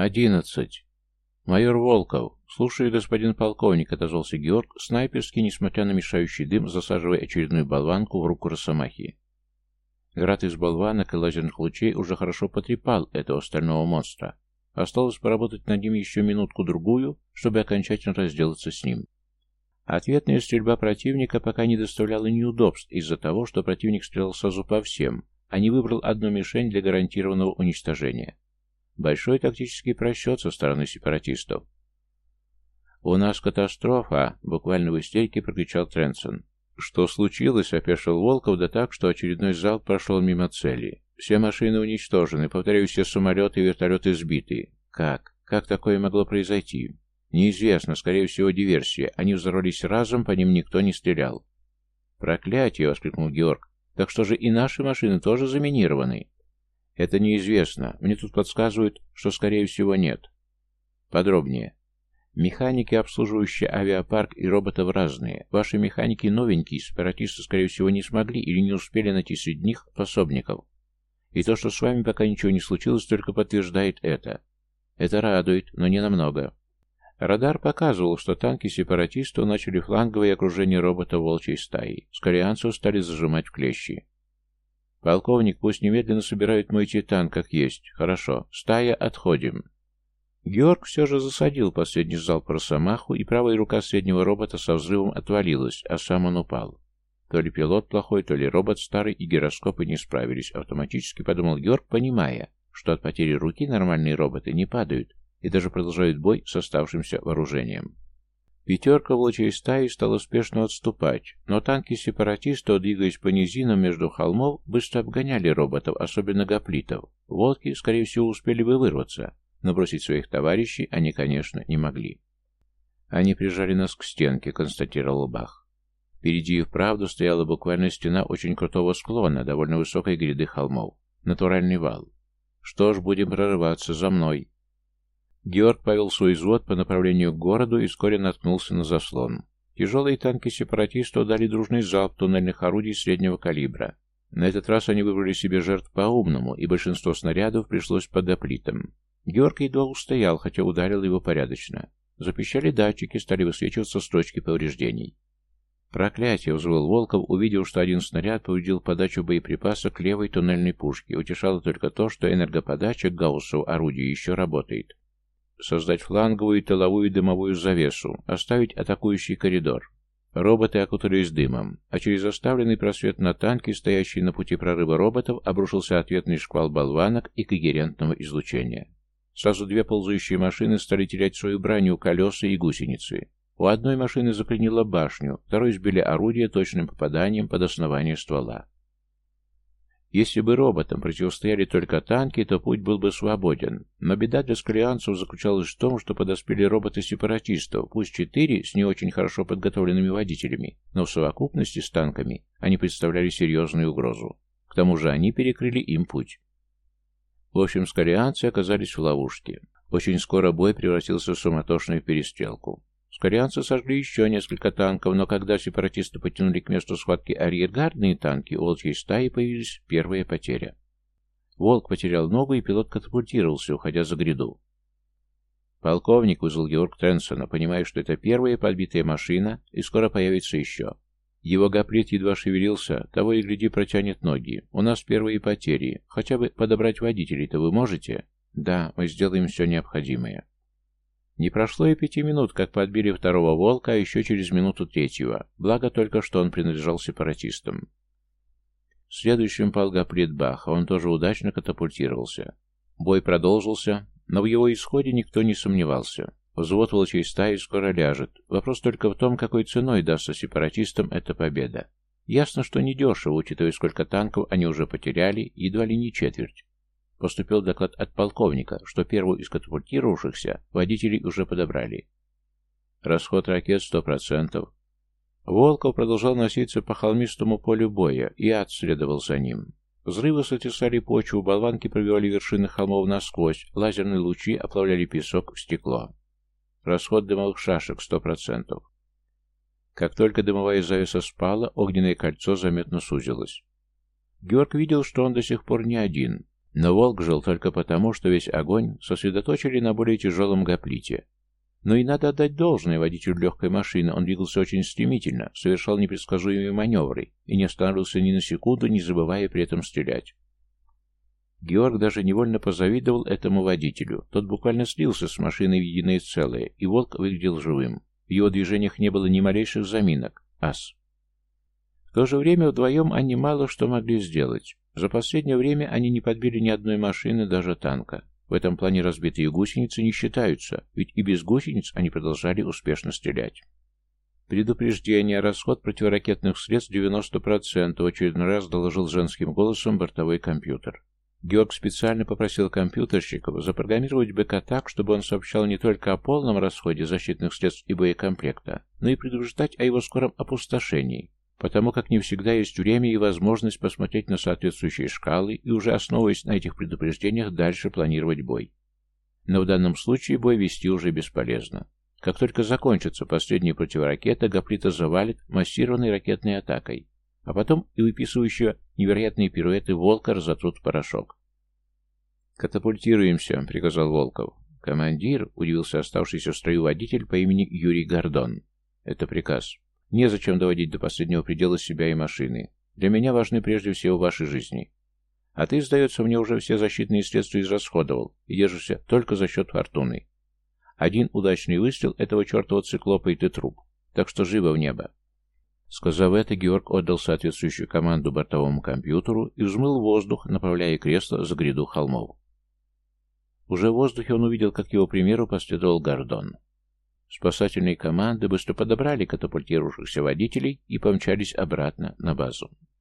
«Одиннадцать!» «Майор Волков!» «Слушаю, господин полковник», — отозвался Георг, снайперский, несмотря на мешающий дым, засаживая очередную болванку в руку Росомахи. Град из болванок и лазерных лучей уже хорошо потрепал этого стального монстра. Осталось поработать над ним еще минутку-другую, чтобы окончательно разделаться с ним. Ответная стрельба противника пока не доставляла неудобств из-за того, что противник стрелял сразу по всем, а не выбрал одну мишень для гарантированного уничтожения. Большой тактический просчет со стороны сепаратистов. «У нас катастрофа!» — буквально в истерике прокричал Тренсон. «Что случилось?» — опешил Волков, да так, что очередной залп прошел мимо цели. «Все машины уничтожены, повторяю, все самолеты и вертолеты сбиты. Как? Как такое могло произойти?» Неизвестно, скорее всего, диверсия. Они взорвались разом, по ним никто не стрелял. «Проклятие!» — воскликнул Георг. «Так что же и наши машины тоже заминированы?» «Это неизвестно. Мне тут подсказывают, что, скорее всего, нет». «Подробнее». Механики, обслуживающие авиапарк и роботов разные. Ваши механики новенькие, сепаратисты, скорее всего, не смогли или не успели найти среди них пособников. И то, что с вами пока ничего не случилось, только подтверждает это. Это радует, но не намного. Радар показывал, что танки сепаратистов начали фланговое окружение робота волчьей стаи. Скорианцев стали зажимать в клещи. «Полковник, пусть немедленно собирают мой титан, как есть. Хорошо. Стая, отходим». Георг все же засадил последний залп росомаху, и правая рука среднего робота со взрывом отвалилась, а сам он упал. То ли пилот плохой, то ли робот старый, и гироскопы не справились. Автоматически подумал Георг, понимая, что от потери руки нормальные роботы не падают, и даже продолжают бой с оставшимся вооружением. Пятерка волчьей стаи стала успешно отступать, но танки сепаратистов, двигаясь по низинам между холмов, быстро обгоняли роботов, особенно гоплитов. Волки, скорее всего, успели бы вырваться, но бросить своих товарищей они, конечно, не могли. «Они прижали нас к стенке», — констатировал Бах. Впереди и вправду стояла буквально стена очень крутого склона, довольно высокой гряды холмов. Натуральный вал. «Что ж, будем прорываться за мной», Георг повел свой взвод по направлению к городу и вскоре наткнулся на заслон. Тяжелые танки сепаратистов дали дружный залп туннельных орудий среднего калибра. На этот раз они выбрали себе жертв по-умному, и большинство снарядов пришлось под доплитом. Георг едва устоял, хотя ударил его порядочно. Запищали датчики, стали высвечиваться строчки повреждений. «Проклятие!» — взвыл Волков, увидел, что один снаряд повредил подачу боеприпаса к левой туннельной пушке. Утешало только то, что энергоподача Гауссу орудия еще работает создать фланговую и тыловую дымовую завесу, оставить атакующий коридор. Роботы окутались дымом, а через оставленный просвет на танке, стоящий на пути прорыва роботов, обрушился ответный шквал болванок и когерентного излучения. Сразу две ползающие машины стали терять свою броню, колеса и гусеницы. У одной машины заклинило башню, второй сбили орудие точным попаданием под основание ствола. Если бы роботам противостояли только танки, то путь был бы свободен. Но беда для скалианцев заключалась в том, что подоспели роботы сепаратистов, пусть четыре с не очень хорошо подготовленными водителями, но в совокупности с танками они представляли серьезную угрозу. К тому же они перекрыли им путь. В общем, скалианцы оказались в ловушке. Очень скоро бой превратился в суматошную перестрелку. Скорианцы сожгли еще несколько танков, но когда сепаратисты потянули к месту схватки арьергардные танки, у волчьей стаи появились первые потери. Волк потерял ногу, и пилот катапультировался, уходя за гряду. Полковник вызвал Георг Тренсона, понимая, что это первая подбитая машина, и скоро появится еще. Его гоплит едва шевелился, того и гляди протянет ноги. У нас первые потери. Хотя бы подобрать водителей-то вы можете? Да, мы сделаем все необходимое. Не прошло и пяти минут, как подбили второго волка, а еще через минуту третьего. Благо только, что он принадлежал сепаратистам. Следующим пал гоплит Бах, а он тоже удачно катапультировался. Бой продолжился, но в его исходе никто не сомневался. Взвод волчьей стаи скоро ляжет. Вопрос только в том, какой ценой дастся сепаратистам эта победа. Ясно, что недешево, учитывая, сколько танков они уже потеряли, едва ли не четверть. Поступил доклад от полковника, что первую из катапультировавшихся водителей уже подобрали. Расход ракет сто процентов. Волков продолжал носиться по холмистому полю боя, и ад следовал за ним. Взрывы сотрясали почву, болванки пробивали вершины холмов насквозь, лазерные лучи оплавляли песок в стекло. Расход дымовых шашек сто процентов. Как только дымовая завеса спала, огненное кольцо заметно сузилось. Георг видел, что он до сих пор не один, Но Волк жил только потому, что весь огонь сосредоточили на более тяжелом гоплите. Но и надо отдать должное водителю легкой машины, он двигался очень стремительно, совершал непредсказуемые маневры и не останавливался ни на секунду, не забывая при этом стрелять. Георг даже невольно позавидовал этому водителю. Тот буквально слился с машиной в единое целое, и волк выглядел живым. В его движениях не было ни малейших заминок. Ас. То же время вдвоем они мало что могли сделать. За последнее время они не подбили ни одной машины, даже танка. В этом плане разбитые гусеницы не считаются, ведь и без гусениц они продолжали успешно стрелять. Предупреждение, расход противоракетных средств 90%, в очередной раз доложил женским голосом бортовой компьютер. Георг специально попросил компьютерщиков запрограммировать БК так, чтобы он сообщал не только о полном расходе защитных средств и боекомплекта, но и предупреждать о его скором опустошении, потому как не всегда есть время и возможность посмотреть на соответствующие шкалы и уже основываясь на этих предупреждениях дальше планировать бой. Но в данном случае бой вести уже бесполезно. Как только закончится последняя противоракета, Гоплита завалит массированной ракетной атакой, а потом и выписывающего невероятные пируэты волка разотрут порошок. «Катапультируемся», — приказал Волков. «Командир», — удивился оставшийся в строю водитель по имени Юрий Гордон. «Это приказ. Незачем доводить до последнего предела себя и машины. Для меня важны прежде всего ваши жизни. А ты, сдается мне, уже все защитные средства израсходовал и держишься только за счет фортуны. Один удачный выстрел этого чертова циклопа и ты труп. Так что живо в небо. Сказав это, Георг отдал соответствующую команду бортовому компьютеру и взмыл воздух, направляя кресло за гряду холмов. Уже в воздухе он увидел, как его примеру последовал Гордон. Спасательные команды быстро подобрали катапультировавшихся водителей и помчались обратно на базу.